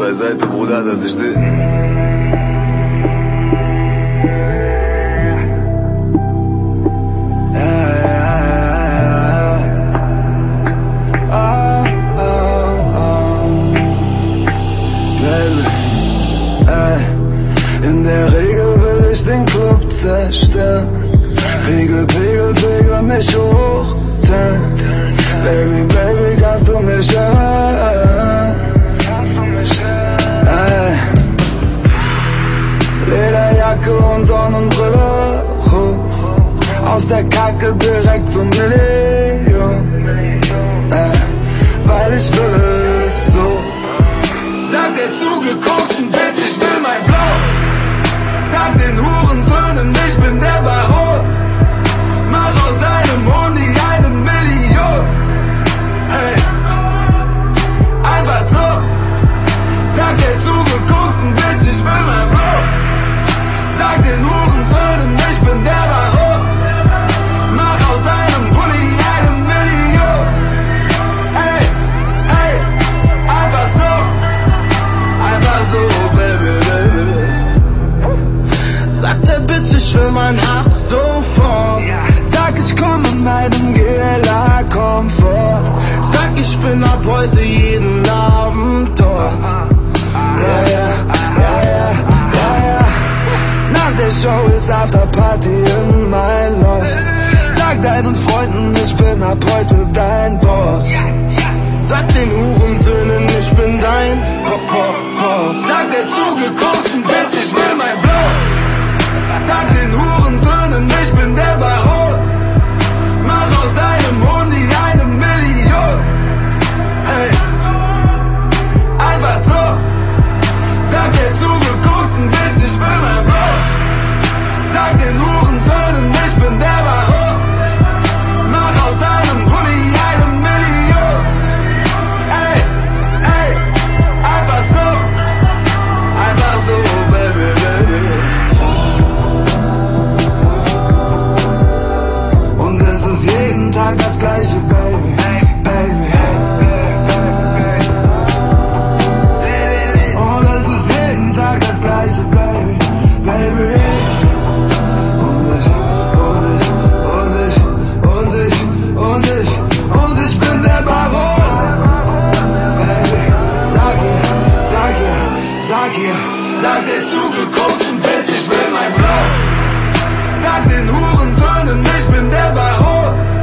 beiseite, Bruder, dass ich seh. In der Regel will ich den Club zerstören. Pegel, Pegel, Pegel mich hoch. Denn Lederjacke und Sonnenbrille. Aus der Kacke direkt zum Million. Ey. Weil ich will ich will mein Ab sofort. Sag, ich komm in einem GLA Komfort. Sag, ich bin ab heute jeden Abend dort. Ja, ja, ja, ja, ja, ja. Nach der Show ist Afterparty in mein Loft. Sag deinen Freunden, ich bin ab heute dein Boss. Sag den Hurensöhnen, ich Tag das gleiche, Baby. Baby. Und es ist jeden Tag das gleiche, Baby. Baby. Und ich, und ich, und ich, und ich, und ich, und ich bin der Baron. Baby. Sag ihr, sag ihr, sag ihr. Sag der zugekochten Bitch, ich will mein Blau. Sag den Hurensöhnen, ich bin der Baron.